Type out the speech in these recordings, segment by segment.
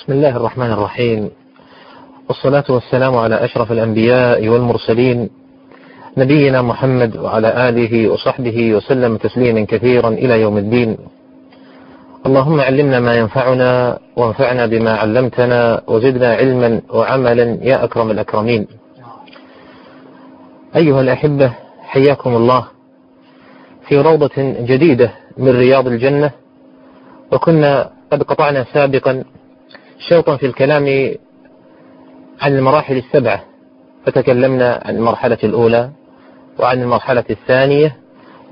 بسم الله الرحمن الرحيم. والصلاة والسلام على أشرف الأنبياء والمرسلين نبينا محمد وعلى آله وصحبه وسلم تسليما كثيرا إلى يوم الدين. اللهم علمنا ما ينفعنا وانفعنا بما علمتنا وزدنا علما وعملا يا أكرم الأكرمين. أيها الأحبة حياكم الله. في روضة جديدة من رياض الجنة وكنا قد قطعنا سابقا شوطا في الكلام عن المراحل السبعة. فتكلمنا عن المرحلة الأولى وعن المرحلة الثانية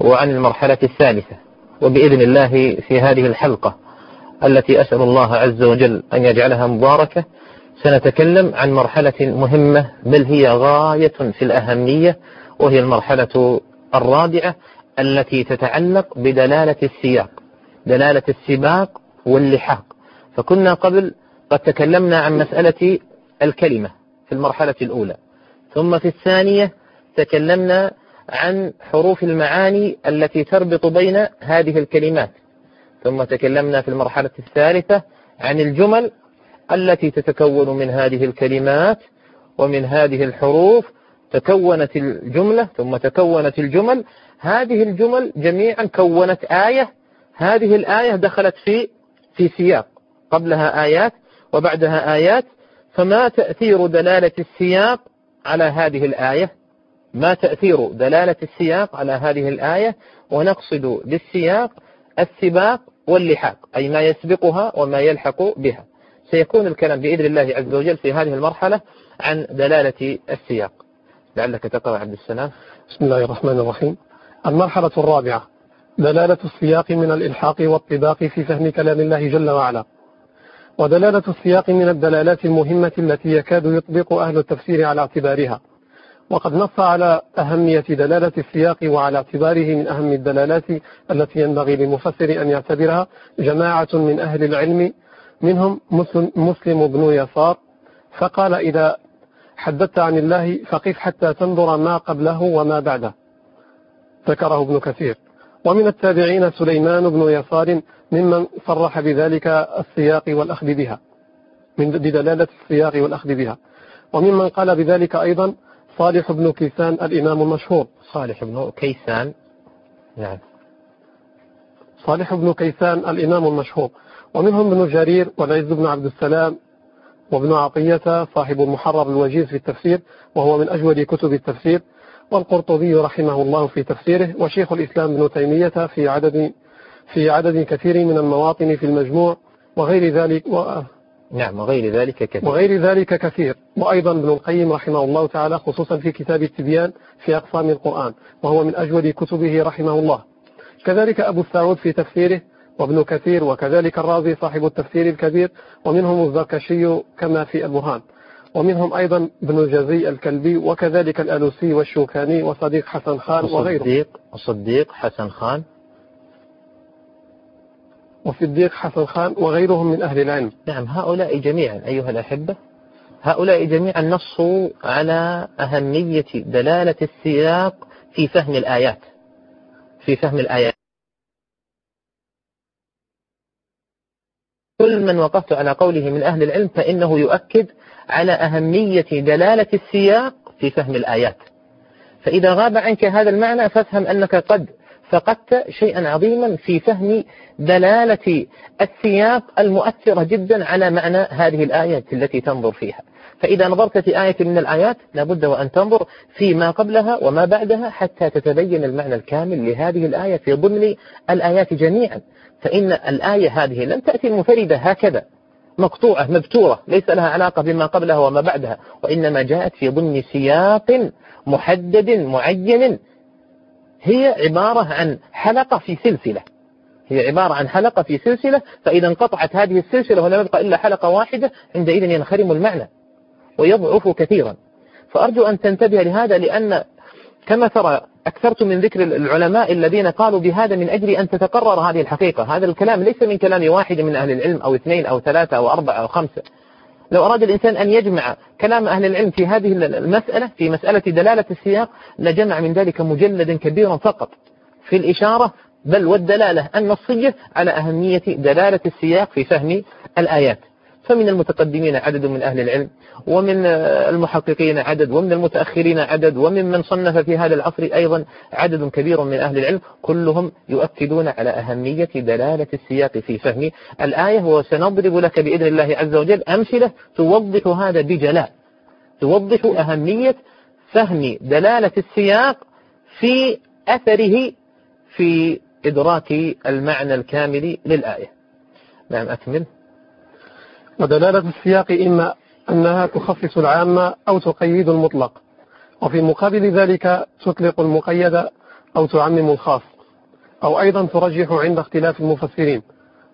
وعن المرحلة الثالثة. وبإذن الله في هذه الحلقة التي أسأل الله عز وجل أن يجعلها مباركة سنتكلم عن مرحلة مهمة بل هي غاية في الأهمية وهي المرحلة الرابعة التي تتعلق بدلالة السياق دلالة السباق واللحاق. فكنا قبل قد تكلمنا عن مسألة الكلمة في المرحلة الأولى. ثم في الثانية تكلمنا عن حروف المعاني التي تربط بين هذه الكلمات. ثم تكلمنا في المرحلة الثالثة عن الجمل التي تتكون من هذه الكلمات ومن هذه الحروف. تكونت الجملة ثم تكونت الجمل. هذه الجمل جميعا كونت آية. هذه الآية دخلت في في سياق. قبلها آيات وبعدها آيات فما تأثير دلالة السياق على هذه الآية؟ ما تأثير دلالة السياق على هذه الآية؟ ونقصد بالسياق السباق واللحاق أي ما يسبقها وما يلحق بها. سيكون الكلام بإذن الله عز وجل في هذه المرحلة عن دلالة السياق. لعلك تقرأ عبد السلام. بسم الله الرحمن الرحيم. المرحلة الرابعة دلالة السياق من الإلحاق والطباق في فهم كلام الله جل وعلا. ودلالة السياق من الدلالات المهمة التي يكاد يطبق أهل التفسير على اعتبارها. وقد نص على أهمية دلالة السياق وعلى اعتباره من أهم الدلالات التي ينبغي للمفسر أن يعتبرها جماعة من أهل العلم. منهم مسلم, بن يسار. فقال إذا حدثت عن الله فقف حتى تنظر ما قبله وما بعده. ذكره ابن كثير. ومن التابعين سليمان بن يسار ممن صرح بذلك السياق والأخذ بها من بدلالة السياق والأخذ بها. وممن قال بذلك أيضا صالح بن كيسان الإمام المشهور. صالح بن كيسان؟ نعم. صالح بن كيسان الإمام المشهور. ومنهم ابن جرير والعز بن عبد السلام وابن عطية صاحب المحرر الوجيز في التفسير وهو من أجود كتب التفسير. والقرطبي رحمه الله في تفسيره. وشيخ الإسلام ابن تيمية في عدد في عدد كثير من المواطن في المجموع وغير ذلك و... نعم وغير ذلك كثير. وغير ذلك كثير. وأيضا ابن القيم رحمه الله تعالى خصوصا في كتاب التبيان في أقسام القرآن وهو من أجود كتبه رحمه الله. كذلك أبو السعود في تفسيره وابن كثير وكذلك الرازي صاحب التفسير الكبير ومنهم الزركشي كما في البرهان ومنهم أيضا ابن جزي الكلبي وكذلك الألوسي والشوكاني وصديق حسن خان وغيره. وصديق وصديق حسن خان وصديق حسن خان وغيرهم من أهل العلم. نعم هؤلاء جميعا أيها الأحبة هؤلاء جميعا نصوا على أهمية دلالة السياق في فهم الآيات في فهم الآيات. كل من وقفت على قوله من أهل العلم فإنه يؤكد على أهمية دلالة السياق في فهم الآيات. فإذا غاب عنك هذا المعنى فافهم أنك قد فقدت شيئا عظيما في فهم دلالة السياق المؤثرة جدا على معنى هذه الآية التي تنظر فيها. فإذا نظرت في آية من الآيات لابد وأن تنظر فيما قبلها وما بعدها حتى تتبين المعنى الكامل لهذه الآية في ضمن الآيات جميعا. فإن الآية هذه لم تأتي منفردة هكذا مقطوعة مبتورة ليس لها علاقة بما قبلها وما بعدها وإنما جاءت في ضمن سياق محدد معين هي عبارة عن حلقة في سلسلة. هي عبارة عن حلقة في سلسلة فإذا انقطعت هذه السلسلة ولم يبقى إلا حلقة واحدة عندئذ ينخرم المعنى ويضعف كثيرا. فأرجو أن تنتبه لهذا لأن كما ترى أكثرت من ذكر العلماء الذين قالوا بهذا من أجل أن تتقرر هذه الحقيقة. هذا الكلام ليس من كلام واحد من أهل العلم أو اثنين أو ثلاثة أو أربعة أو خمسة. لو أراد الإنسان أن يجمع كلام أهل العلم في هذه المسألة في مسألة دلالة السياق لجمع من ذلك مجلدا كبيرا فقط. في الإشارة بل والدلالة النصية على أهمية دلالة السياق في فهم الآيات. فمن المتقدمين عدد من أهل العلم ومن المحققين عدد ومن المتأخرين عدد ومن من صنف في هذا العصر أيضا عدد كبير من أهل العلم كلهم يؤكدون على أهمية دلالة السياق في فهم. الآية وسنضرب لك بإذن الله عز وجل أمثلة توضح هذا بجلاء توضح أهمية فهم دلالة السياق في أثره في إدراك المعنى الكامل للآية. نعم أكمل. ودلالة السياق إما أنها تخصص العامة أو تقيد المطلق وفي مقابل ذلك تطلق المقيد أو تعمم الخاص أو أيضا ترجح عند اختلاف المفسرين.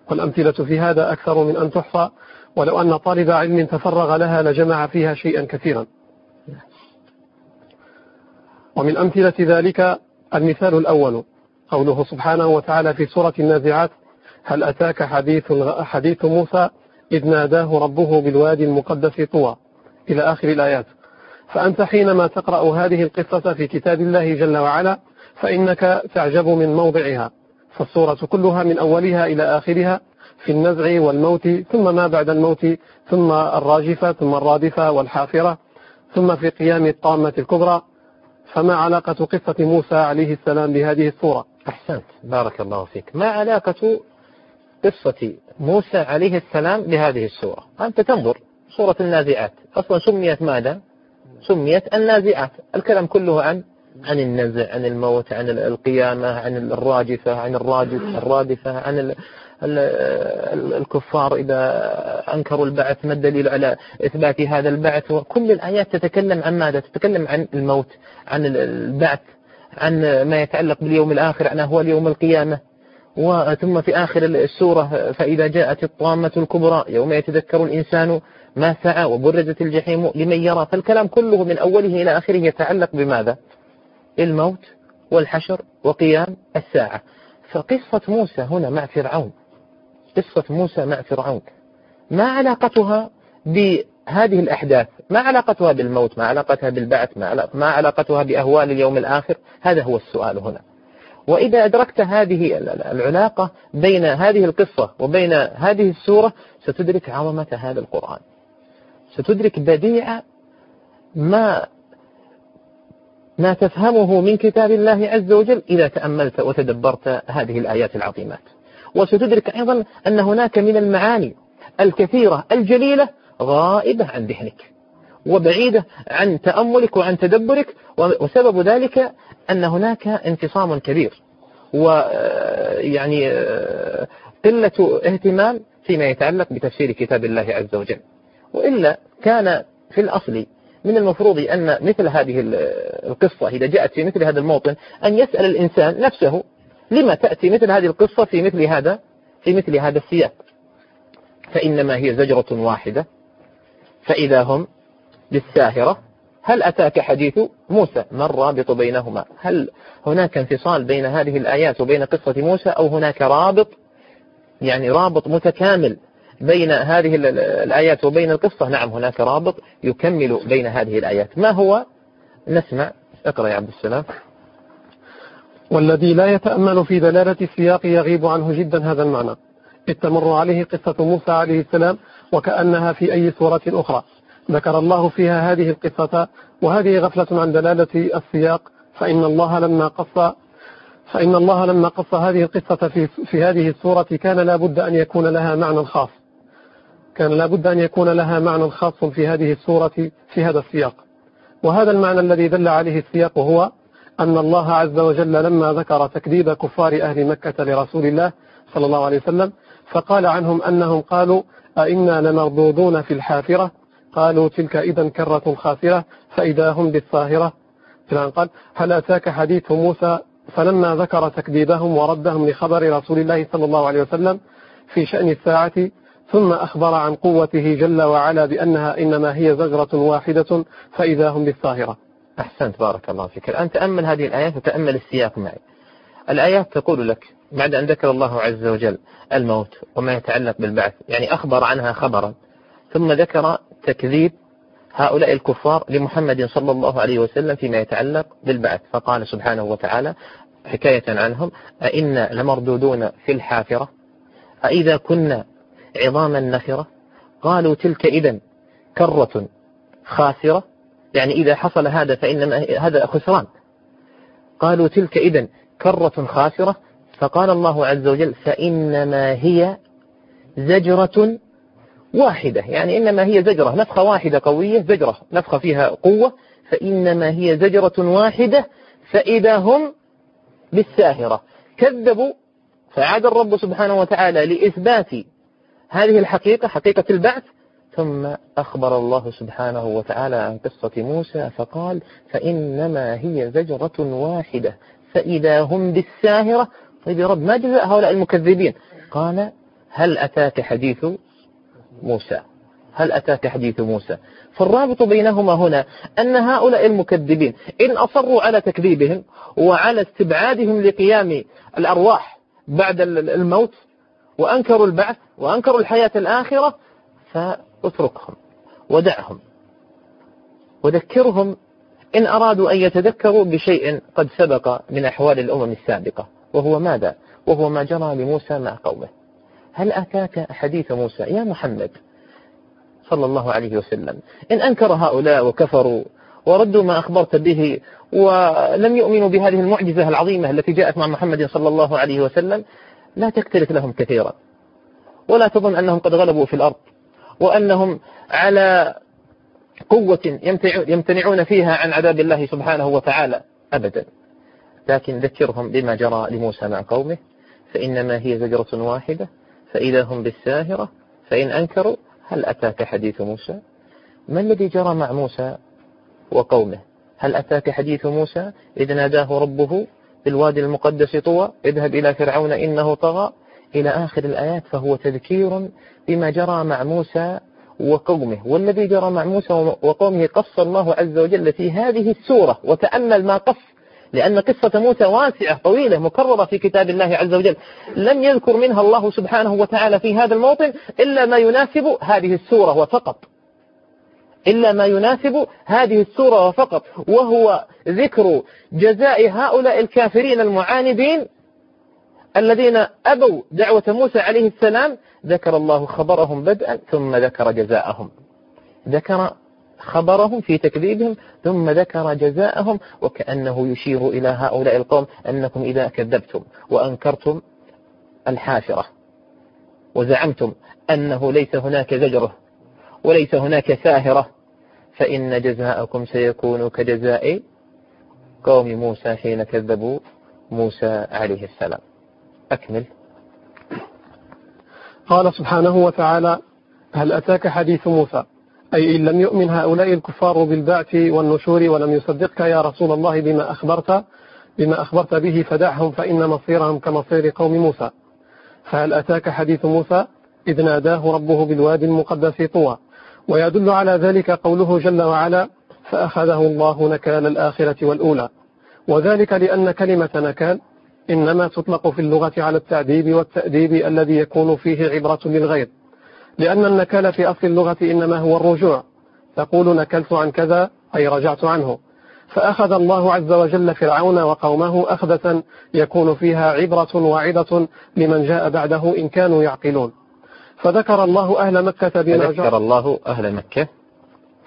والأمثلة في هذا أكثر من أن تحصى ولو أن طالب علم تفرغ لها لجمع فيها شيئا كثيرا. ومن أمثلة ذلك المثال الأول قوله سبحانه وتعالى في سورة النازعات هل أتاك حديث, حديث موسى إذ ناداه ربه بالوادي المقدس طوى إلى آخر الآيات. فأنت حينما تقرأ هذه القصة في كتاب الله جل وعلا فإنك تعجب من موضعها. فالسورة كلها من أولها إلى آخرها في النزع والموت ثم ما بعد الموت ثم الراجفة ثم الرادفة والحافرة ثم في قيام الطامة الكبرى. فما علاقة قصة موسى عليه السلام بهذه السورة أحسنت. بارك الله فيك. ما علاقة قصة موسى عليه السلام بهذه السورة أنت تنظر سورة النازعات أصلا سميت ماذا؟ سميت النازعات الكلام كله عن عن النزع عن الموت عن القيامة عن الراجفة عن الراجف الرادفة عن الكفار إذا أنكروا البعث ما الدليل على إثبات هذا البعث؟ وكل الآيات تتكلم عن ماذا؟ تتكلم عن الموت عن البعث عن ما يتعلق باليوم الآخر عن هو اليوم القيامة. وثم في آخر السورة فإذا جاءت الطامة الكبرى يوم يتذكر الإنسان ما سعى وبرزت الجحيم لمن يرى فالكلام كله من أوله إلى آخره يتعلق بماذا؟ الموت والحشر وقيام الساعة. فقصة موسى هنا مع فرعون قصة موسى مع فرعون ما علاقتها بهذه الأحداث؟ ما علاقتها بالموت؟ ما علاقتها بالبعث؟ ما علاقتها بأهوال اليوم الآخر؟ هذا هو السؤال هنا. وإذا أدركت هذه العلاقة بين هذه القصة وبين هذه السورة ستدرك عظمة هذا القرآن. ستدرك بديع ما ما تفهمه من كتاب الله عز وجل إذا تأملت وتدبرت هذه الآيات العظيمات. وستدرك أيضا أن هناك من المعاني الكثيرة الجليلة غائبة عن ذهنك وبعيدة عن تأملك وعن تدبرك وسبب ذلك أن هناك انفصام كبير ويعني قلة اهتمام فيما يتعلق بتفسير كتاب الله عز وجل. وإلا كان في الأصل من المفروض أن مثل هذه القصة إذا جاءت في مثل هذا الموطن أن يسأل الإنسان نفسه لما تأتي مثل هذه القصة في مثل هذا في مثل هذا السياق. فإنما هي زجرة واحدة. فإذا هم بالساهرة هل أتاك حديث موسى؟ ما الرابط بينهما؟ هل هناك انفصال بين هذه الآيات وبين قصة موسى أو هناك رابط؟ يعني رابط متكامل بين هذه الآيات وبين القصة؟ نعم هناك رابط يكمل بين هذه الآيات. ما هو؟ نسمع. اقرأ يا عبد السلام. والذي لا يتأمل في دلالة السياق يغيب عنه جدا هذا المعنى. إذ تمر عليه قصة موسى عليه السلام وكأنها في أي سورة أخرى. ذكر الله فيها هذه القصة وهذه غفلة عن دلالة السياق. فإن الله لما قص فإن الله لما قص هذه القصة في, في هذه السورة كان لا بد أن يكون لها معنى خاص. كان لا بد أن يكون لها معنى خاص في هذه السورة في هذا السياق. وهذا المعنى الذي دل عليه السياق هو أن الله عز وجل لما ذكر تكذيب كفار أهل مكة لرسول الله صلى الله عليه وسلم فقال عنهم أنهم قالوا أئنا لمردودون في الحافرة؟ قالوا تلك إذا كرة خاسرة فإذا هم بالصاهرة. قال هل أتاك حديث موسى فلما ذكر تكذيبهم وردهم لخبر رسول الله صلى الله عليه وسلم في شأن الساعة ثم أخبر عن قوته جل وعلا بأنها إنما هي زجرة واحدة فإذا هم بالصاهرة. أحسنت بارك الله فيك. الآن تأمل هذه الآيات وتأمل السياق معي. الآيات تقول لك بعد أن ذكر الله عز وجل الموت وما يتعلق بالبعث يعني أخبر عنها خبرا ثم ذكر تكذيب هؤلاء الكفار لمحمد صلى الله عليه وسلم فيما يتعلق بالبعث. فقال سبحانه وتعالى حكاية عنهم أئنا لمردودون في الحافرة؟ أئذا كنا عظاما نخرة؟ قالوا تلك إذا كرة خاسرة. يعني إذا حصل هذا فإنما هذا خسران. قالوا تلك إذا كرة خاسرة؟ فقال الله عز وجل فإنما هي زجرة واحدة يعني إنما هي زجرة نفخة واحدة قوية زجرة نفخة فيها قوة فإنما هي زجرة واحدة فإذا هم بالساهرة. كذبوا فعاد الرب سبحانه وتعالى لإثبات هذه الحقيقة حقيقة البعث ثم أخبر الله سبحانه وتعالى عن قصة موسى فقال فإنما هي زجرة واحدة فإذا هم بالساهرة طيب يا رب ما جزاء هؤلاء المكذبين؟ قال هل أتاك حديث موسى. هل أتاك حديث موسى؟ فالرابط بينهما هنا أن هؤلاء المكذبين إن أصروا على تكذيبهم وعلى استبعادهم لقيام الأرواح بعد الموت وأنكروا البعث وأنكروا الحياة الآخرة فأتركهم ودعهم. وذكرهم إن أرادوا أن يتذكروا بشيء قد سبق من أحوال الأمم السابقة وهو ماذا؟ وهو ما جرى لموسى مع قومه. هل أتاك حديث موسى؟ يا محمد صلى الله عليه وسلم. إن أنكر هؤلاء وكفروا وردوا ما أخبرت به ولم يؤمنوا بهذه المعجزة العظيمة التي جاءت مع محمد صلى الله عليه وسلم لا تكترث لهم كثيرا. ولا تظن أنهم قد غلبوا في الأرض وأنهم على قوة يمتنعون فيها عن عذاب الله سبحانه وتعالى أبدا. لكن ذكرهم بما جرى لموسى مع قومه فإنما هي زجرة واحدة. فإذا هم بالساهرة فإن أنكروا هل أتاك حديث موسى؟ ما الذي جرى مع موسى وقومه؟ هل أتاك حديث موسى؟ إذ ناداه ربه بالوادي المقدس طوى اذهب إلى فرعون إنه طغى. إلى آخر الآيات فهو تذكير بما جرى مع موسى وقومه. والذي جرى مع موسى وقومه قص الله عز وجل في هذه السورة وتأمل ما قص لأن قصة موسى واسعة طويلة مكررة في كتاب الله عز وجل. لم يذكر منها الله سبحانه وتعالى في هذا الموطن إلا ما يناسب هذه السورة وفقط. إلا ما يناسب هذه السورة وفقط. وهو ذكر جزاء هؤلاء الكافرين المعاندين الذين أبوا دعوة موسى عليه السلام. ذكر الله خبرهم بدءا ثم ذكر جزاءهم. ذكر خبرهم في تكذيبهم ثم ذكر جزاءهم وكأنه يشير إلى هؤلاء القوم أنكم إذا كذبتم وأنكرتم الحافرة وزعمتم أنه ليس هناك زجرة وليس هناك ساهرة. فإن جزاءكم سيكون كجزاء قوم موسى حين كذبوا موسى عليه السلام. أكمل. قال سبحانه وتعالى هل أتاك حديث موسى؟ أي إن لم يؤمن هؤلاء الكفار بالبعث والنشور ولم يصدقك يا رسول الله بما أخبرت بما أخبرت به فدعهم فإن مصيرهم كمصير قوم موسى. فهل أتاك حديث موسى؟ إذ ناداه ربه بالوادي المقدس طوى. ويدل على ذلك قوله جل وعلا فأخذه الله نكال الآخرة والأولى وذلك لأن كلمة نكال إنما تطلق في اللغة على التعذيب والتأديب الذي يكون فيه عبرة للغير. لأن النكال في أصل اللغة إنما هو الرجوع. تقول نكلت عن كذا أي رجعت عنه. فأخذ الله عز وجل فرعون وقومه أخذة يكون فيها عبرة واعظة لمن جاء بعده إن كانوا يعقلون. فذكر الله أهل مكة بما فذكر الله أهل مكة.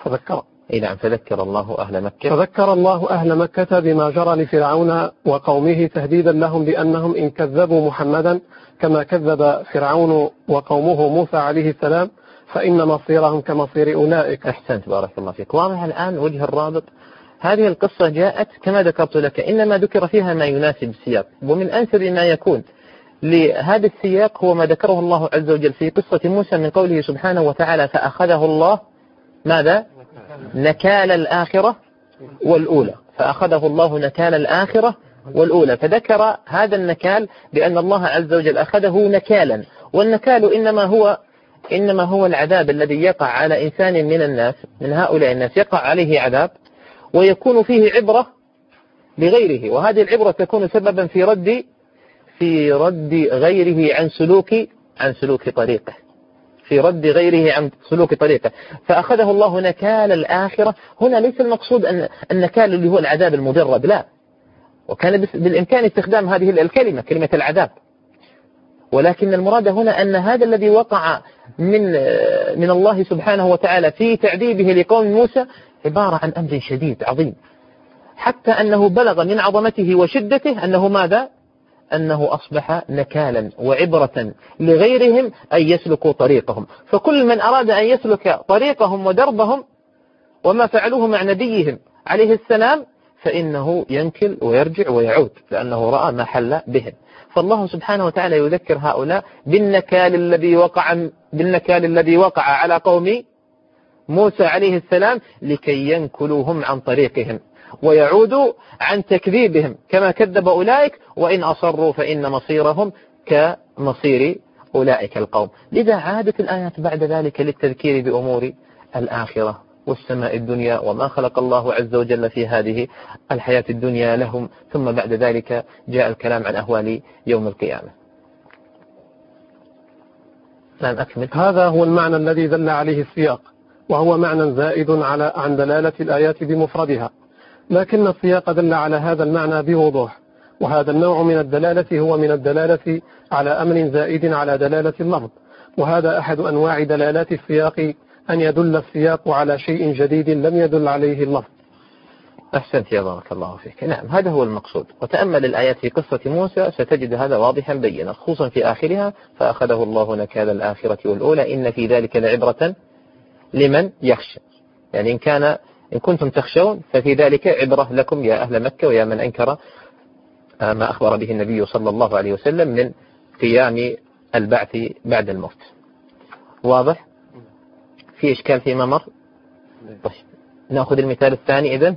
فذكر. اي نعم فذكر الله أهل مكة. فذكر الله أهل مكة بما جرى لفرعون وقومه تهديدا لهم بأنهم إن كذبوا محمدا كما كذب فرعون وقومه موسى عليه السلام فإن مصيرهم كمصير أولئك. أحسنت بارك الله فيك. واضح الآن وجه الرابط. هذه القصة جاءت كما ذكرت لك إنما ذكر فيها ما يناسب السياق ومن أنسب ما يكون لهذا السياق هو ما ذكره الله عز وجل في قصة موسى من قوله سبحانه وتعالى فأخذه الله ماذا؟ نكال الآخرة والأولى. فأخذه الله نكال الآخرة والأولى. فذكر هذا النكال بأن الله عز وجل أخذه نكالا. والنكال إنما هو إنما هو العذاب الذي يقع على إنسان من الناس من هؤلاء الناس. يقع عليه عذاب ويكون فيه عبرة لغيره. وهذه العبرة تكون سببا في رد في رد غيره عن سلوك عن سلوك طريقه. في رد غيره عن سلوك طريقه. فأخذه الله نكال الآخرة. هنا ليس المقصود أن النكال اللي هو العذاب المجرد لا. وكان بالإمكان استخدام هذه الكلمة كلمة العذاب. ولكن المراد هنا أن هذا الذي وقع من من الله سبحانه وتعالى في تعذيبه لقوم موسى عبارة عن أمر شديد عظيم. حتى أنه بلغ من عظمته وشدته أنه ماذا؟ أنه أصبح نكالا وعبرة لغيرهم أن يسلكوا طريقهم. فكل من أراد أن يسلك طريقهم ودربهم وما فعلوه مع نبيهم عليه السلام فإنه ينكل ويرجع ويعود لأنه رأى ما حل بهم. فالله سبحانه وتعالى يذكر هؤلاء بالنكال الذي وقع بالنكال الذي وقع على قوم موسى عليه السلام لكي ينكلوهم عن طريقهم. ويعودوا عن تكذيبهم كما كذب أولئك وإن أصروا فإن مصيرهم كمصير أولئك القوم. لذا عادت الآيات بعد ذلك للتذكير بأمور الآخرة والسماء الدنيا وما خلق الله عز وجل في هذه الحياة الدنيا لهم ثم بعد ذلك جاء الكلام عن أهوال يوم القيامة. نعم أكمل. هذا هو المعنى الذي دل عليه السياق وهو معنى زائد على عن دلالة الآيات بمفردها. لكن السياق دل على هذا المعنى بوضوح وهذا النوع من الدلالة هو من الدلالة على أمر زائد على دلالة اللفظ وهذا أحد أنواع دلالات السياق أن يدل السياق على شيء جديد لم يدل عليه اللفظ. أحسنت يا بارك الله فيك. نعم هذا هو المقصود. وتأمل الآيات في قصة موسى ستجد هذا واضحا بينا خصوصا في آخرها فأخذه الله نكال الآخرة والأولى إن في ذلك لعبرة لمن يخشى. يعني إن كان إن كنتم تخشون ففي ذلك عبرة لكم يا أهل مكة ويا من أنكر ما أخبر به النبي صلى الله عليه وسلم من قيام البعث بعد الموت. واضح؟ في إشكال فيما مر؟ طيب. نأخذ المثال الثاني إذن.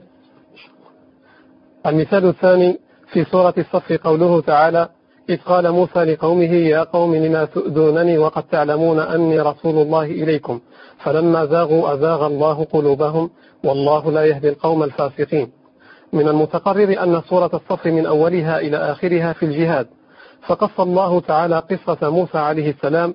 المثال الثاني في سورة الصف قوله تعالى إذ قال موسى لقومه يا قوم لما تؤذونني وقد تعلمون أني رسول الله إليكم. فلما زاغوا أزاغ الله قلوبهم والله لا يهدي القوم الفاسقين. من المتقرر أن سورة الصف من أولها إلى آخرها في الجهاد. فقص الله تعالى قصة موسى عليه السلام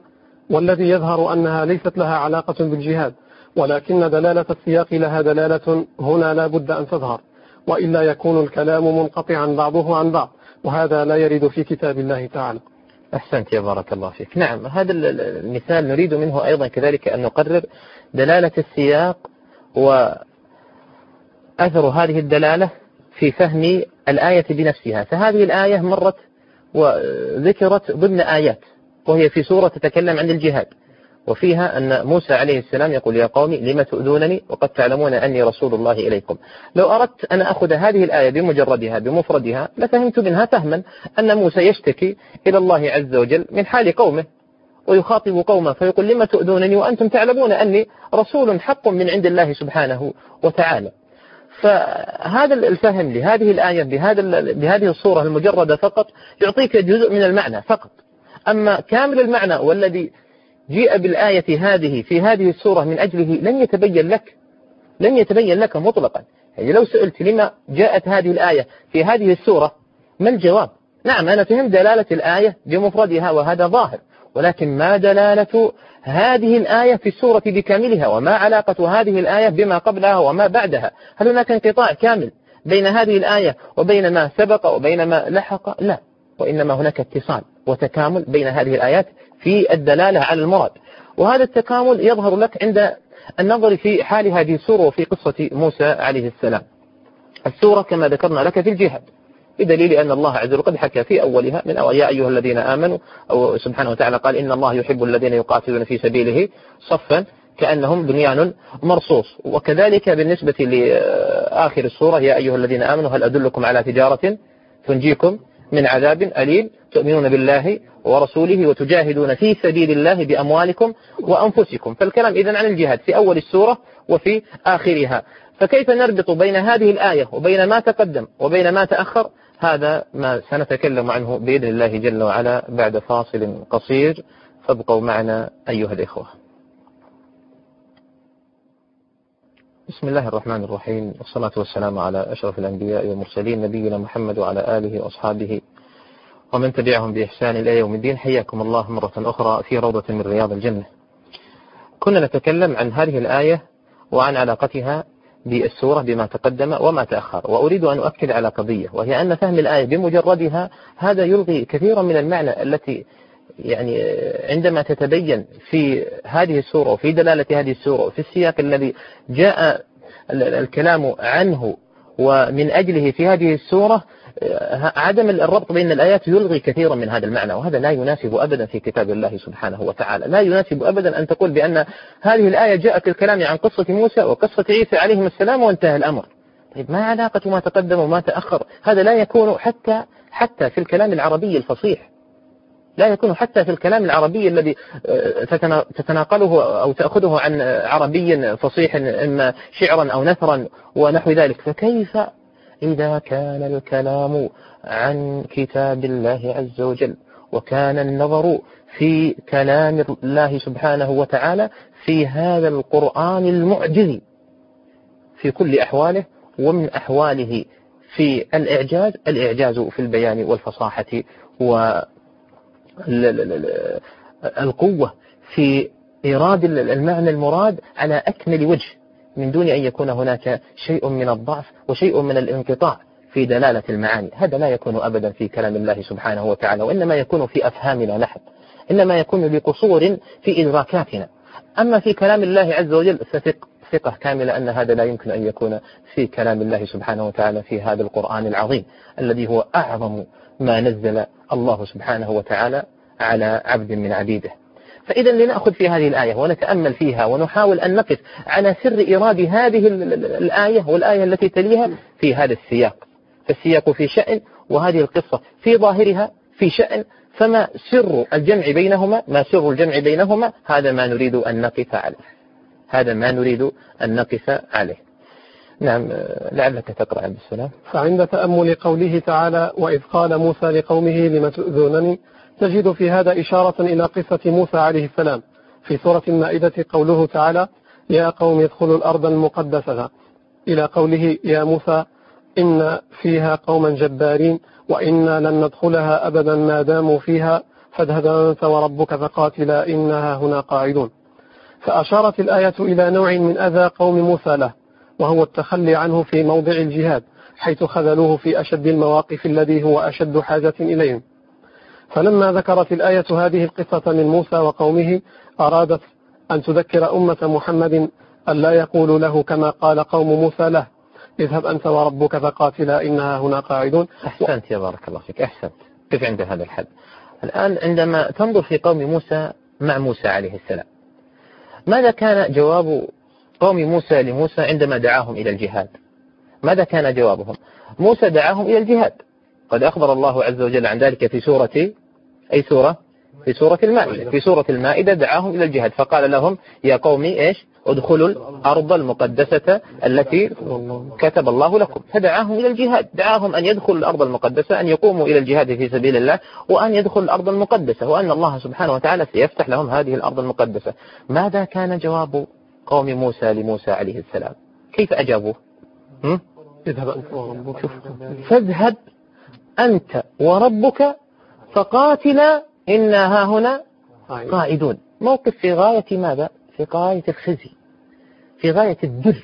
والذي يظهر أنها ليست لها علاقة بالجهاد ولكن دلالة السياق لها دلالة هنا لا بد أن تظهر وإلا يكون الكلام منقطعا بعضه عن بعض. وهذا لا يرد في كتاب الله تعالى. أحسنت يا بارك الله فيك. نعم هذا المثال نريد منه أيضا كذلك أن نقرر دلالة السياق وأثر هذه الدلالة في فهم الآية بنفسها. فهذه الآية مرت وذكرت ضمن آيات وهي في سورة تتكلم عن الجهاد. وفيها أن موسى عليه السلام يقول يا قوم لم تؤذونني وقد تعلمون أني رسول الله إليكم. لو أردت أن أخذ هذه الآية بمجردها بمفردها لفهمت منها فهما أن موسى يشتكي إلى الله عز وجل من حال قومه ويخاطب قومه فيقول لم تؤذونني وأنتم تعلمون أني رسول حق من عند الله سبحانه وتعالى. فهذا الفهم لهذه الآية بهذا بهذه الصورة المجردة فقط يعطيك جزء من المعنى فقط. أما كامل المعنى والذي جيء بالآية هذه في هذه السورة من أجله لن يتبين لك لن يتبين لك مطلقا. يعني لو سئلت لما جاءت هذه الآية في هذه السورة ما الجواب؟ نعم أنا فهمت دلالة الآية بمفردها وهذا ظاهر ولكن ما دلالة هذه الآية في السورة بكاملها؟ وما علاقة هذه الآية بما قبلها وما بعدها؟ هل هناك انقطاع كامل بين هذه الآية وبين ما سبق وبين ما لحق؟ لا وإنما هناك اتصال وتكامل بين هذه الآيات في الدلالة على المراد. وهذا التكامل يظهر لك عند النظر في حال هذه السورة وفي قصة موسى عليه السلام. السورة كما ذكرنا لك في الجهاد بدليل أن الله عز وجل قد حكى في أولها من أول يا أيها الذين آمنوا أو سبحانه وتعالى قال إن الله يحب الذين يقاتلون في سبيله صفا كأنهم بنيان مرصوص. وكذلك بالنسبة لآخر السورة يا أيها الذين آمنوا هل أدلكم على تجارة تنجيكم من عذاب أليم؟ تؤمنون بالله ورسوله وتجاهدون في سبيل الله بأموالكم وأنفسكم. فالكلام إذن عن الجهاد في أول السورة وفي آخرها. فكيف نربط بين هذه الآية وبين ما تقدم وبين ما تأخر؟ هذا ما سنتكلم عنه بإذن الله جل وعلا بعد فاصل قصير. فابقوا معنا أيها الإخوة. بسم الله الرحمن الرحيم. والصلاة والسلام على أشرف الأنبياء والمرسلين نبينا محمد وعلى آله وأصحابه ومن تبعهم بإحسان إلى يوم الدين حياكم الله مرة أخرى في روضة من رياض الجنة. كنا نتكلم عن هذه الآية وعن علاقتها بالسورة بما تقدم وما تأخر. وأريد أن أؤكد على قضية وهي أن فهم الآية بمجردها هذا يلغي كثيرا من المعنى التي يعني عندما تتبين في هذه السورة وفي دلالة هذه السورة وفي السياق الذي جاء الكلام عنه ومن أجله في هذه السورة عدم الربط بين الآيات يلغي كثيرا من هذا المعنى وهذا لا يناسب أبدا في كتاب الله سبحانه وتعالى. لا يناسب أبدا أن تقول بأن هذه الآية جاءت الكلام عن قصة موسى وقصة عيسى عليهم السلام وانتهى الأمر. طيب ما علاقة ما تقدم وما تأخر؟ هذا لا يكون حتى حتى في الكلام العربي الفصيح. لا يكون حتى في الكلام العربي الذي آه، تتناقله أو تأخذه عن عربي فصيح إما شعرا أو نثرا ونحو ذلك. فكيف إذا كان الكلام عن كتاب الله عز وجل وكان النظر في كلام الله سبحانه وتعالى في هذا القرآن المعجز في كل أحواله ومن أحواله في الإعجاز الإعجاز في البيان والفصاحة والقوة في إيراد المعنى المراد على أكمل وجه. من دون أن يكون هناك شيء من الضعف وشيء من الانقطاع في دلالة المعاني. هذا لا يكون أبدا في كلام الله سبحانه وتعالى وإنما يكون في أفهامنا نحن. إنما يكون بقصور في إدراكاتنا. أما في كلام الله عز وجل فثق ثقة كاملة أن هذا لا يمكن أن يكون في كلام الله سبحانه وتعالى في هذا القرآن العظيم الذي هو أعظم ما نزل الله سبحانه وتعالى على عبد من عبيده. فإذا لنأخذ في هذه الآية ونتأمل فيها ونحاول أن نقف على سر إيراد هذه الآية والآية التي تليها في هذا السياق. فالسياق في شأن وهذه القصة في ظاهرها في شأن فما سر الجمع بينهما؟ ما سر الجمع بينهما؟ هذا ما نريد أن نقف عليه. هذا ما نريد أن نقف عليه. نعم لعلك تقرأ عبد السلام. فعند تأمل قوله تعالى وإذ قال موسى لقومه لم تؤذونني؟ تجد في هذا إشارة إلى قصة موسى عليه السلام. في سورة المائدة قوله تعالى يا قوم ادخلوا الأرض المقدسة. إلى قوله يا موسى إن فيها قوما جبارين وإنا لن ندخلها أبدا ما داموا فيها فاذهب أنت وربك فقاتلا إنها هنا قاعدون. فأشارت الآية إلى نوع من أذى قوم موسى له وهو التخلي عنه في موضع الجهاد حيث خذلوه في أشد المواقف الذي هو أشد حاجة إليهم. فلما ذكرت الآية هذه القصة من موسى وقومه أرادت أن تذكر أمة محمد أن لا يقول له كما قال قوم موسى له. اذهب أنت وربك فقاتلا إنها هنا قاعدون. أحسنت يا بارك الله فيك أحسنت. كيف عند هذا الحد؟ الآن عندما تنظر في قوم موسى مع موسى عليه السلام ماذا كان جواب قوم موسى لموسى عندما دعاهم إلى الجهاد؟ ماذا كان جوابهم؟ موسى دعاهم إلى الجهاد. قد أخبر الله عز وجل عن ذلك في سورة أي سورة؟ في سورة المائدة. في سورة المائدة دعاهم إلى الجهاد. فقال لهم يا قومي إيش؟ ادخلوا الأرض المقدسة التي كتب الله لكم. فدعاهم إلى الجهاد. دعاهم أن يدخلوا الأرض المقدسة أن يقوموا إلى الجهاد في سبيل الله وأن يدخلوا الأرض المقدسة وأن الله سبحانه وتعالى سيفتح لهم هذه الأرض المقدسة. ماذا كان جواب قوم موسى لموسى عليه السلام؟ كيف أجابوه؟ اذهب. أنت وربك فاذهب أنت وربك فقاتلا إنا ها هنا قائدون. موقف في غاية ماذا؟ في غاية الخزي. في غاية الذل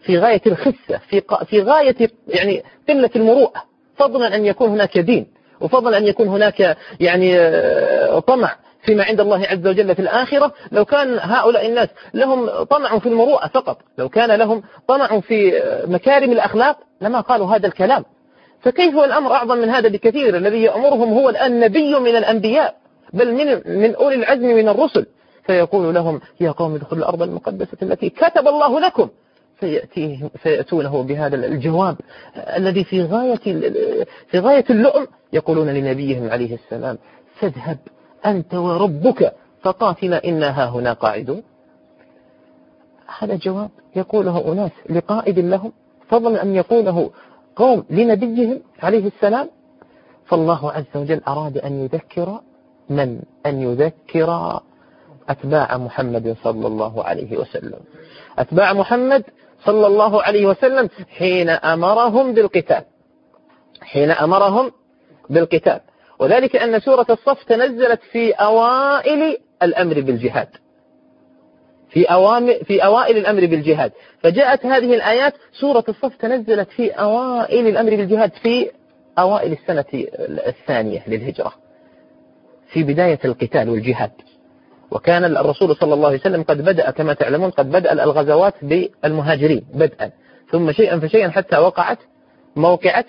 في غاية الخسة. في, في غاية يعني قلة المروءة. فضلا أن يكون هناك دين. وفضلا أن يكون هناك يعني آه، طمع فيما عند الله عز وجل في الآخرة. لو كان هؤلاء الناس لهم طمع في المروءة فقط لو كان لهم طمع في آه، مكارم الأخلاق لما قالوا هذا الكلام. فكيف الأمر أعظم من هذا بكثير؟ الذي يأمرهم هو الآن نبي من الأنبياء بل من, من أولي العزم من الرسل. فيقول لهم يا قوم ادخلوا الأرض المقدسة التي كتب الله لكم. فيأتونه بهذا الجواب الذي في غاية في غاية اللؤم يقولون لنبيهم عليه السلام فاذهب أنت وربك فقاتلا إنا ها هنا قاعدون. هذا جواب يقوله أناس لقائد لهم فضلا أن يقوله قوم لنبيهم عليه السلام. فالله عز وجل أراد أن يذكر من؟ أن يذكر أتباع محمد صلى الله عليه وسلم. أتباع محمد صلى الله عليه وسلم حين أمرهم بالقتال. حين أمرهم بالقتال. وذلك أن سورة الصف تنزلت في أوائل الأمر بالجهاد. في أوامر في أوائل الأمر بالجهاد. فجاءت هذه الآيات سورة الصف تنزلت في أوائل الأمر بالجهاد في أوائل السنة الثانية للهجرة في بداية القتال والجهاد. وكان الرسول صلى الله عليه وسلم قد بدأ كما تعلمون قد بدأ الغزوات بالمهاجرين بدءا. ثم شيئا فشيئا حتى وقعت موقعة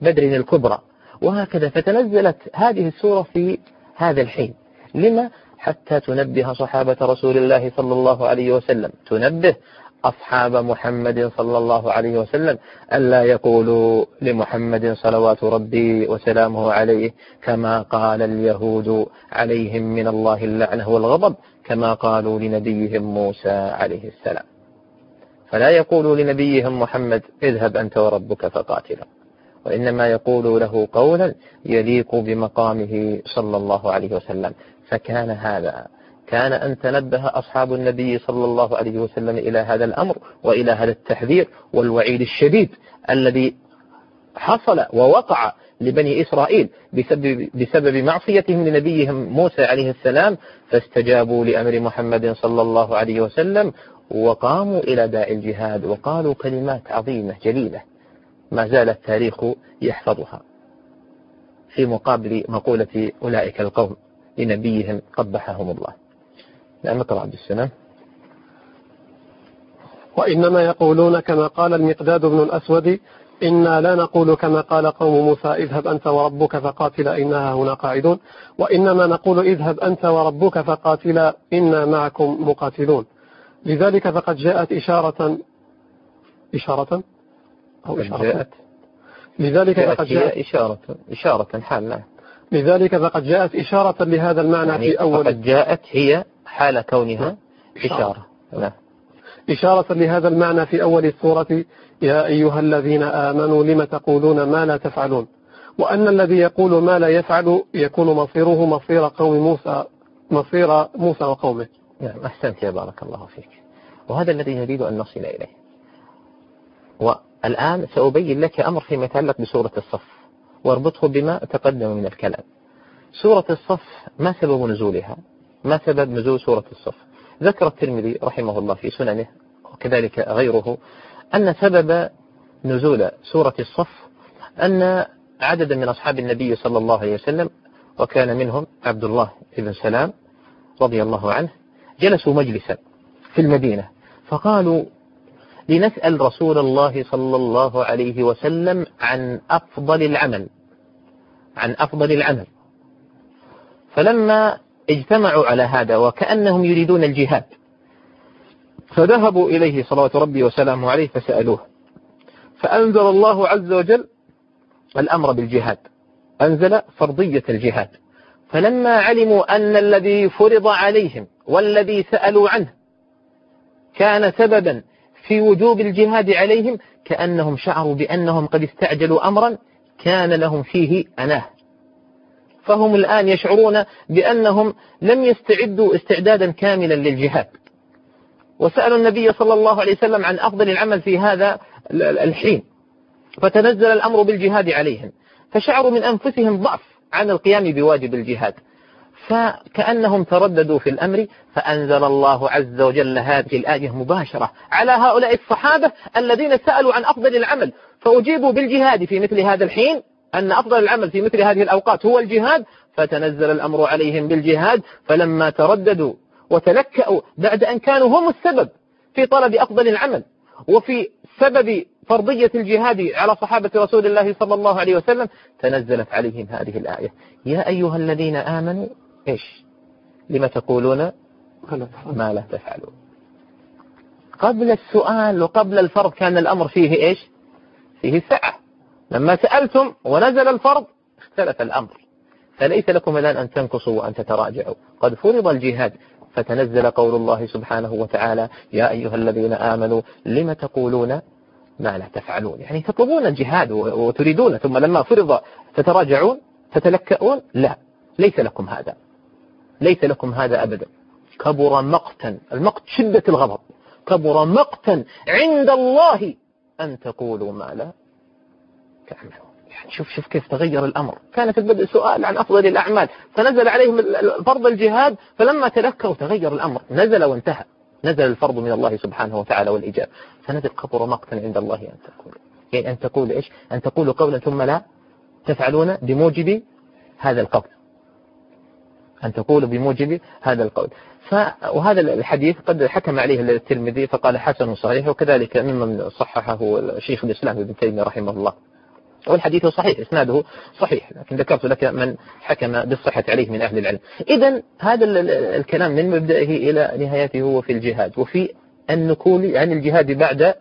بدر الكبرى. وهكذا فتنزلت هذه السورة في هذا الحين. لما؟ حتى تنبه صحابة رسول الله صلى الله عليه وسلم. تنبه أصحاب محمد صلى الله عليه وسلم ألا يقولوا لمحمد صلوات ربي وسلامه عليه كما قال اليهود عليهم من الله اللعنة والغضب كما قالوا لنبيهم موسى عليه السلام. فلا يقولوا لنبيهم محمد اذهب أنت وربك فقاتلا. وإنما يقول له قولا يليق بمقامه صلى الله عليه وسلم. فكان هذا. كان أن تنبه أصحاب النبي صلى الله عليه وسلم إلى هذا الأمر وإلى هذا التحذير والوعيد الشديد الذي حصل ووقع لبني إسرائيل بسبب, بسبب معصيتهم لنبيهم موسى عليه السلام فاستجابوا لأمر محمد صلى الله عليه وسلم وقاموا إلى داعي الجهاد وقالوا كلمات عظيمة جليلة ما زال التاريخ يحفظها في مقابل مقولة أولئك القوم. لنبيهم قبحهم الله. اقرأ عبد السلام وإنما يقولون كما قال المقداد بن الأسود إنا لا نقول كما قال قوم موسى اذهب أنت وربك فقاتلا إنها هنا قاعدون. وإنما نقول اذهب أنت وربك فقاتلا إنا معكم مقاتلون. لذلك فقد جاءت إشارة إشارة؟ أو إشارة. جاءت. لذلك فقد جاءت إشارة إشارة حال لذلك فقد جاءت إشارة لهذا المعنى يعني في أول فقد جاءت هي حال كونها إشارة. نعم. إشارة لهذا المعنى في أول السورة يا أيها الذين آمنوا لم تقولون ما لا تفعلون؟ وأن الذي يقول ما لا يفعل يكون مصيره مصير قوم موسى مصير موسى وقومه. نعم أحسنت يا بارك الله فيك. وهذا الذي نريد أن نصل إليه. والآن سأبين لك أمر فيما يتعلق بسورة الصف. واربطه بما تقدم من الكلام. سورة الصف ما سبب نزولها؟ ما سبب نزول سورة الصف؟ ذكر الترمذي رحمه الله في سننه وكذلك غيره أن سبب نزول سورة الصف أن عددا من أصحاب النبي صلى الله عليه وسلم وكان منهم عبد الله بن سلام رضي الله عنه جلسوا مجلسا في المدينة فقالوا لنسأل رسول الله صلى الله عليه وسلم عن أفضل العمل عن أفضل العمل. فلما اجتمعوا على هذا وكأنهم يريدون الجهاد فذهبوا إليه صلوات ربي وسلامه عليه فسألوه. فأنزل الله عز وجل الأمر بالجهاد أنزل فرضية الجهاد. فلما علموا أن الذي فرض عليهم والذي سألوا عنه كان سببا في وجوب الجهاد عليهم كأنهم شعروا بأنهم قد استعجلوا أمرا كان لهم فيه أناه. فهم الآن يشعرون بأنهم لم يستعدوا استعدادا كاملا للجهاد. وسألوا النبي صلى الله عليه وسلم عن أفضل العمل في هذا الحين. فتنزل الأمر بالجهاد عليهم. فشعروا من أنفسهم ضعف عن القيام بواجب الجهاد. فكأنهم ترددوا في الأمر فأنزل الله عز وجل هذه الآية مباشرة على هؤلاء الصحابة الذين سألوا عن أفضل العمل. فأجيبوا بالجهاد في مثل هذا الحين أن أفضل العمل في مثل هذه الأوقات هو الجهاد فتنزل الأمر عليهم بالجهاد فلما ترددوا وتلكأوا بعد أن كانوا هم السبب في طلب أفضل العمل وفي سبب فرضية الجهاد على صحابة رسول الله صلى الله عليه وسلم تنزلت عليهم هذه الآية. يا أيها الذين آمنوا إيش؟ لما تقولون ما لا تفعلون. قبل السؤال وقبل الفرض كان الأمر فيه إيش؟ فيه سعة. لما سألتم ونزل الفرض اختلف الأمر. فليس لكم الآن أن تنقصوا وأن تتراجعوا. قد فرض الجهاد فتنزل قول الله سبحانه وتعالى يا أيها الذين آمنوا لم تقولون ما لا تفعلون. يعني تطلبون الجهاد وتريدون ثم لما فرض تتراجعون تتلكؤون؟ لا ليس لكم هذا. ليس لكم هذا أبدا. كبر مقتا. المقت شدة الغضب. كبر مقتا عند الله أن تقولوا ما لا تعملون. يعني شوف شوف كيف تغير الأمر. كان في البدء سؤال عن أفضل الأعمال. فنزل عليهم فرض الجهاد فلما تذكروا تغير الأمر. نزل وانتهى. نزل الفرض من الله سبحانه وتعالى والإجابة فنزل كبر مقتا عند الله أن تقول يعني أن تقول إيش؟ أن تقول قولا ثم لا تفعلون بموجب هذا القول أن تقول بموجب هذا القول. ف وهذا الحديث قد حكم عليه الترمذي فقال حسن صحيح وكذلك ممن صححه شيخ الإسلام ابن تيمية رحمه الله. والحديث صحيح إسناده صحيح لكن ذكرت لك من حكم بالصحة عليه من أهل العلم. إذا هذا الكلام من مبدئه إلى نهايته هو في الجهاد وفي النكول عن الجهاد بعد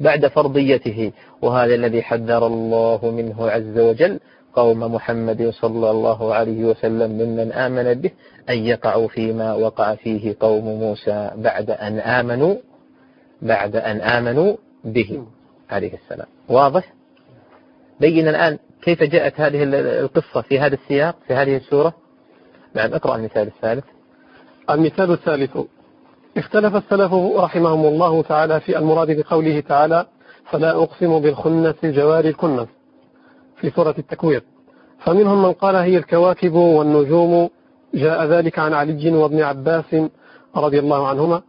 بعد فرضيته. وهذا الذي حذر الله منه عز وجل قوم محمد صلى الله عليه وسلم ممن آمن به أن يقعوا فيما وقع فيه قوم موسى بعد أن آمنوا بعد أن آمنوا به عليه السلام. واضح؟ بين الآن كيف جاءت هذه القصة في هذا السياق في هذه السورة؟ نعم اقرأ المثال الثالث. المثال الثالث. اختلف السلف رحمهم الله تعالى في المراد بقوله تعالى فلا أقسم بالخنس الجوار الكنس. في سورة التكوير. فمنهم من قال هي الكواكب والنجوم. جاء ذلك عن علي وابن عباس رضي الله عنهما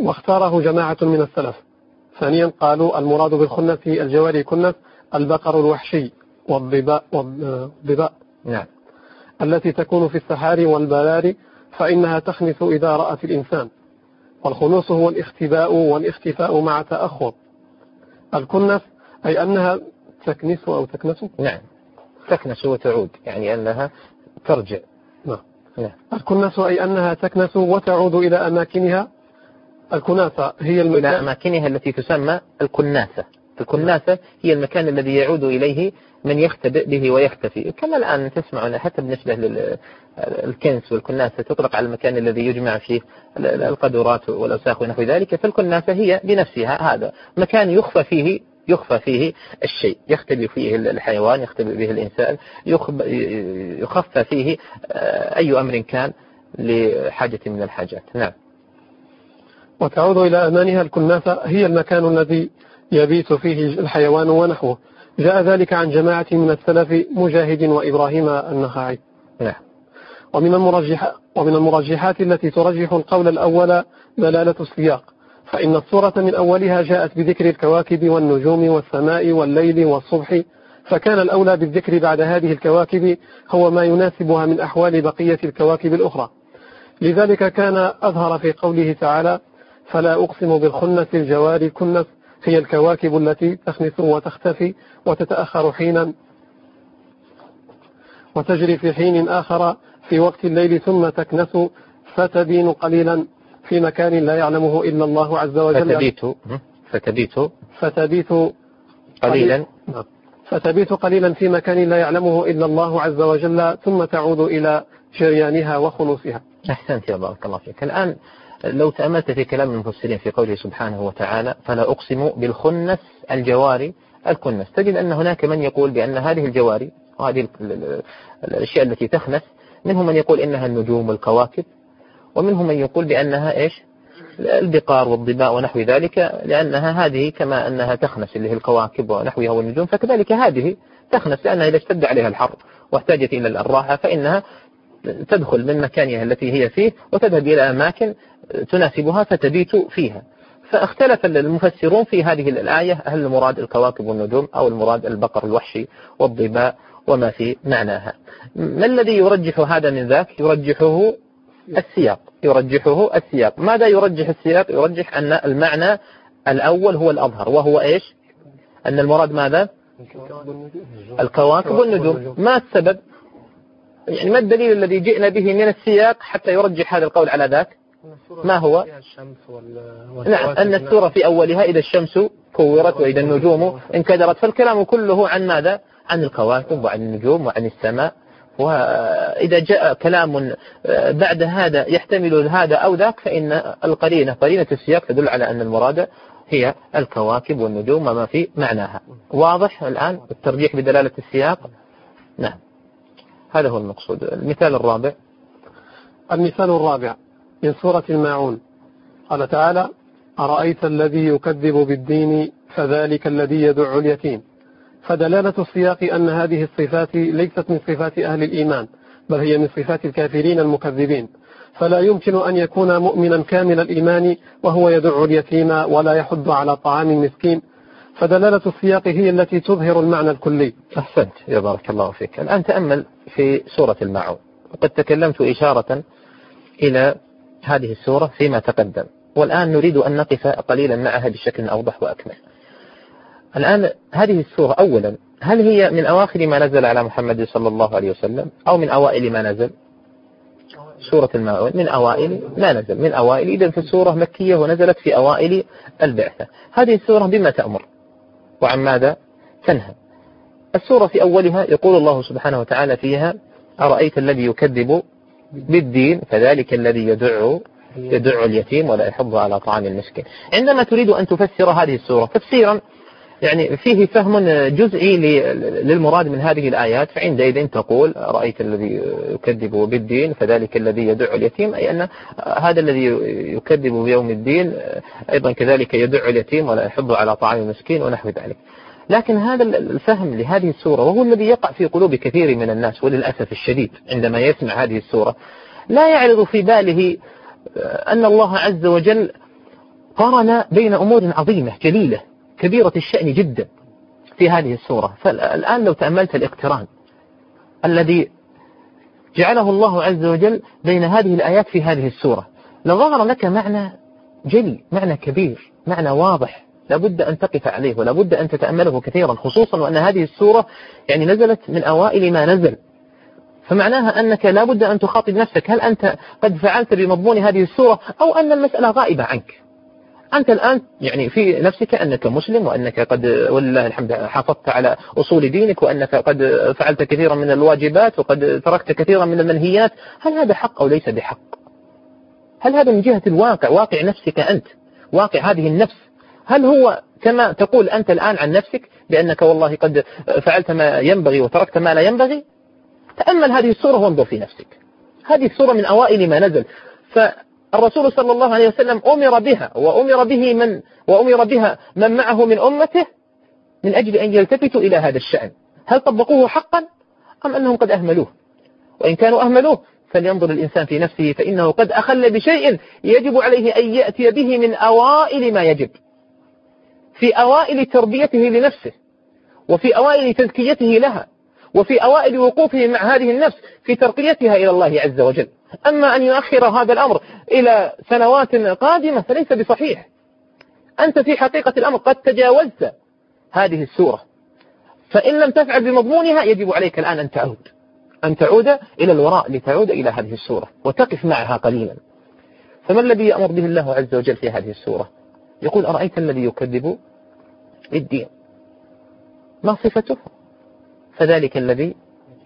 واختاره جماعة من السلف. ثانيا قالوا المراد بالخنس الجوار الكنس البقر الوحشي والضباء والضباء. نعم. التي تكون في الصحاري والبراري فإنها تخنس إذا رأت الإنسان. والخنوس هو الاختباء والاختفاء مع تأخر. الكنس أي أنها تكنس أو تكنس نعم. تكنس وتعود يعني أنها ترجع. نعم. نعم. الكنس أي أنها تكنس وتعود إلى أماكنها؟ الكناسة هي المكان؟ إلى أماكنها التي تسمى الكناسة. الكناسة هي المكان الذي يعود إليه من يختبئ به ويختفي. كما الآن تسمعون حتى بالنسبة للكنس والكناسة تطلق على المكان الذي يجمع فيه القدرات والأوساخ ونحو ذلك فالكناسة هي بنفسها هذا. مكان يخفى فيه يخفى فيه الشيء يختبئ فيه الحيوان يختبئ به الإنسان يخفى فيه آه، أي أمر كان لحاجة من الحاجات. نعم. وتعود إلى أمانها الكناسة هي المكان الذي يبيت فيه الحيوان ونحوه. جاء ذلك عن جماعة من السلف مجاهد وإبراهيم النخعي. نعم. ومن المرجحات ومن المرجحات التي ترجح القول الأول دلالة السياق. فإن الصورة من أولها جاءت بذكر الكواكب والنجوم والسماء والليل والصبح فكان الأولى بالذكر بعد هذه الكواكب هو ما يناسبها من أحوال بقية الكواكب الأخرى. لذلك كان أظهر في قوله تعالى فلا أقسم بالخنس الجوار كنس هي الكواكب التي تخنس وتختفي وتتأخر حينا وتجري في حين آخر في وقت الليل ثم تكنس فتبين قليلا في مكان لا يعلمه إلا الله عز وجل. فتبيت فتبيت فتبيت قليلا؟ نعم. فتبيت قليلا في مكان لا يعلمه إلا الله عز وجل ثم تعود إلى جريانها وخلوصها أحسنت يا بارك الله فيك. الآن لو تأملت في كلام المفسرين في قوله سبحانه وتعالى فلا أقسم بالخنس الجواري الكنس. تجد أن هناك من يقول بأن هذه الجواري وهذه الأشياء التي تخنس منهم من يقول إنها النجوم والكواكب. ومنهم من يقول بأنها إيش؟ البقار والضباء ونحو ذلك لأنها هذه كما أنها تخنس اللي هي الكواكب ونحوها والنجوم فكذلك هذه تخنس لأنها إذا اشتد عليها الحر واحتاجت إلى الراحة فإنها تدخل من مكانها التي هي فيه وتذهب إلى أماكن تناسبها فتبيت فيها. فاختلف المفسرون في هذه الآية هل المراد الكواكب والنجوم أو المراد البقر الوحشي والضباء وما في معناها. ما الذي يرجح هذا من ذاك؟ يرجحه السياق. يرجحه السياق. ماذا يرجح السياق؟ يرجح أن المعنى الأول هو الأظهر وهو إيش؟ أن المراد ماذا؟ الكواكب والنجوم. ما السبب؟ يعني ما الدليل الذي جئنا به من السياق حتى يرجح هذا القول على ذاك؟ ما هو؟ نعم أن السورة في أولها إذا الشمس كورت وإذا النجوم انكدرت فالكلام كله عن ماذا؟ عن الكواكب وعن النجوم وعن السماء وإذا جاء كلام بعد هذا يحتمل هذا أو ذاك فإن القرينة قرينة السياق تدل على أن المراد هي الكواكب والنجوم وما في معناها. واضح الآن الترجيح بدلالة السياق؟ نعم. هذا هو المقصود. المثال الرابع. المثال الرابع من سورة الماعون. قال تعالى أرأيت الذي يكذب بالدين فذلك الذي يدع اليتيم. فدلالة السياق أن هذه الصفات ليست من صفات أهل الإيمان بل هي من صفات الكافرين المكذبين. فلا يمكن أن يكون مؤمنا كامل الإيمان وهو يدع اليتيم ولا يحض على طعام المسكين. فدلالة السياق هي التي تظهر المعنى الكلي. أحسنت. يا بارك الله فيك. الآن تأمل في سورة الماعون. وقد تكلمت إشارة إلى هذه السورة فيما تقدم. والآن نريد أن نقف قليلا معها بشكل أوضح وأكمل. الآن هذه السورة أولا هل هي من أواخر ما نزل على محمد صلى الله عليه وسلم أو من أوائل ما نزل؟ سورة المائون من أوائل ما نزل من أوائل إذا في السورة مكية ونزلت في أوائل البعثة. هذه السورة بما تأمر؟ وعن ماذا تنهى؟ السورة في أولها يقول الله سبحانه وتعالى فيها أرأيت الذي يكذب بالدين فذلك الذي يدع يدع اليتيم ولا يحض على طعام المسكين. عندما تريد أن تفسر هذه السورة تفسيرا يعني فيه فهم جزئي للمراد من هذه الآيات فعندئذ تقول رأيت الذي يكذب بالدين فذلك الذي يدع اليتيم. أي أن هذا الذي يكذب بيوم الدين أيضا كذلك يدع اليتيم ولا يحض على طعام المسكين ونحو ذلك. لكن هذا الفهم لهذه السورة وهو الذي يقع في قلوب كثير من الناس وللأسف الشديد عندما يسمع هذه السورة. لا يعرض في باله أن الله عز وجل قارن بين أمور عظيمة جليلة. كبيرة الشأن جدا في هذه السورة. فالآن لو تأملت الاقتران الذي جعله الله عز وجل بين هذه الآيات في هذه السورة لظهر لك معنى جلي معنى كبير معنى واضح لابد أن تقف عليه ولابد أن تتأمله كثيرا خصوصا وأن هذه السورة يعني نزلت من أوائل ما نزل. فمعناها أنك لابد أن تخاطب نفسك. هل أنت قد فعلت بمضمون هذه السورة أو أن المسألة غائبة عنك؟ أنت الآن يعني في نفسك أنك مسلم وأنك قد ولله الحمد حافظت على أصول دينك وأنك قد فعلت كثيرا من الواجبات وقد تركت كثيرا من المنهيات هل هذا حق أو ليس بحق؟ هل هذا من جهة الواقع؟ واقع نفسك أنت واقع هذه النفس. هل هو كما تقول أنت الآن عن نفسك بأنك والله قد فعلت ما ينبغي وتركت ما لا ينبغي؟ تأمل هذه السورة وانظر في نفسك. هذه السورة من أوائل ما نزل. فالرسول صلى الله عليه وسلم أمر بها وأمر به من وأمر بها من معه من أمته من أجل أن يلتفتوا إلى هذا الشأن. هل طبقوه حقا أم أنهم قد أهملوه؟ وإن كانوا أهملوه فلينظر الإنسان في نفسه فإنه قد أخل بشيء يجب عليه أن يأتي به من أوائل ما يجب. في أوائل تربيته لنفسه وفي أوائل تزكيته لها وفي أوائل وقوفه مع هذه النفس في ترقيتها إلى الله عز وجل. أما أن يؤخر هذا الأمر إلى سنوات قادمة فليس بصحيح. أنت في حقيقة الأمر قد تجاوزت هذه السورة. فإن لم تفعل بمضمونها يجب عليك الآن أن تعود. أن تعود إلى الوراء لتعود إلى هذه السورة وتقف معها قليلا. فما الذي يأمر به الله عز وجل في هذه السورة؟ يقول أرأيت الذي يكذب بالدين؟ ما صفته؟ فذلك الذي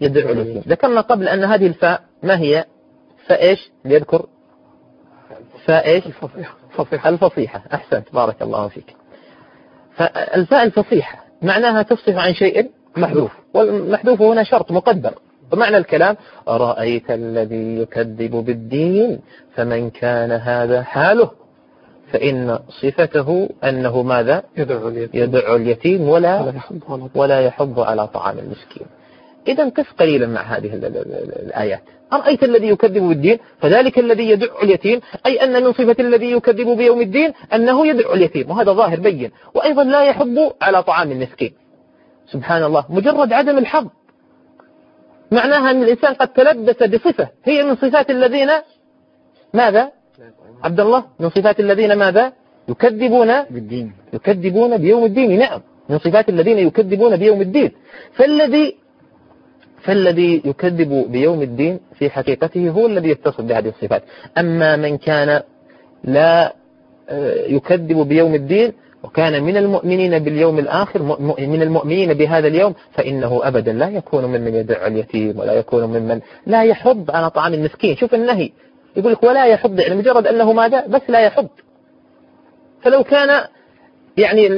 يدعو اليتيم ذكرنا قبل أن هذه الفاء ما هي؟ فإيش؟ ليذكر. فإيش؟ الفصيحة. الفصيحة. أحسنت. بارك الله فيك. فالفاء الفصيحة معناها تفصح عن شيء محذوف. والمحذوف هنا شرط مقدر ومعنى الكلام أرأيت الذي يكذب بالدين؟ فمن كان هذا حاله؟ فإن صفته أنه ماذا؟ يدعو اليتيم, يدعو اليتيم ولا ولا يحض على طعام. المسكين. إذا قف قليلا مع هذه الآيات. أرأيت الذي يكذب بالدين؟ فذلك الذي يدعو اليتيم أي أن من صفة الذي يكذب بيوم الدين أنه يدعو اليتيم وهذا ظاهر بين. وأيضا لا يحض على طعام المسكين. سبحان الله مجرد عدم الحظ. معناها أن الإنسان قد تلبس بصفة هي من صفات الذين ماذا؟ عبد الله من صفات الذين ماذا؟ يكذبون بالدين. يكذبون بيوم الدين نعم. من صفات الذين يكذبون بيوم الدين. فالذي فالذي يكذب بيوم الدين في حقيقته هو الذي يتصف بهذه الصفات. أما من كان لا آه، يكذب بيوم الدين وكان من المؤمنين باليوم الآخر من المؤمنين بهذا اليوم فإنه أبدا لا يكون ممن يدع اليتيم ولا يكون ممن لا يحض على طعام المسكين. شوف النهي يقول لك ولا يحض يعني مجرد أنه ماذا بس لا يحض. فلو كان يعني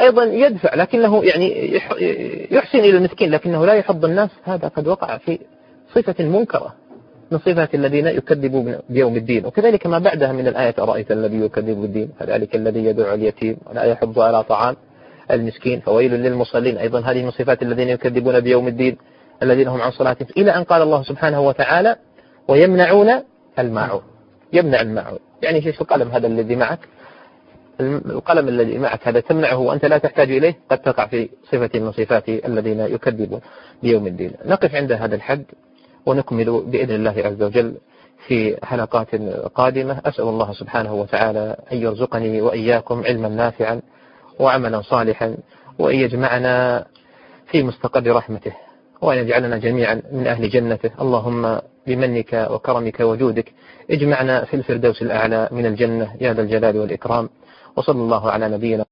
أيضا يدفع لكنه يعني يحسن إلى المسكين لكنه لا يحض الناس. هذا قد وقع في صفة منكرة من صفات الذين يكذبوا بيوم الدين. وكذلك ما بعدها من الآية أرأيت الذي يكذب بالدين فذلك الذي يدعو اليتيم ولا يحض على طعام المسكين. فويل للمصلين. أيضا هذه من صفات الذين يكذبون بيوم الدين الذين هم عن صلاتهم. إلى أن قال الله سبحانه وتعالى ويمنعون الماعون. يمنع الماعون. يعني إيش القلم هذا الذي معك. القلم الذي معك هذا تمنعه وأنت لا تحتاج إليه قد تقع في صفة من صفات الذين يكذبون بيوم الدين. نقف عند هذا الحد ونكمل بإذن الله عز وجل في حلقات قادمة. أسأل الله سبحانه وتعالى أن يرزقني وإياكم علما نافعا وعملا صالحا وأن يجمعنا في مستقر رحمته وأن يجعلنا جميعا من أهل جنته. اللهم بمنك وكرمك وجودك اجمعنا في الفردوس الأعلى من الجنة يا ذا الجلال والإكرام. وصلى الله على نبينا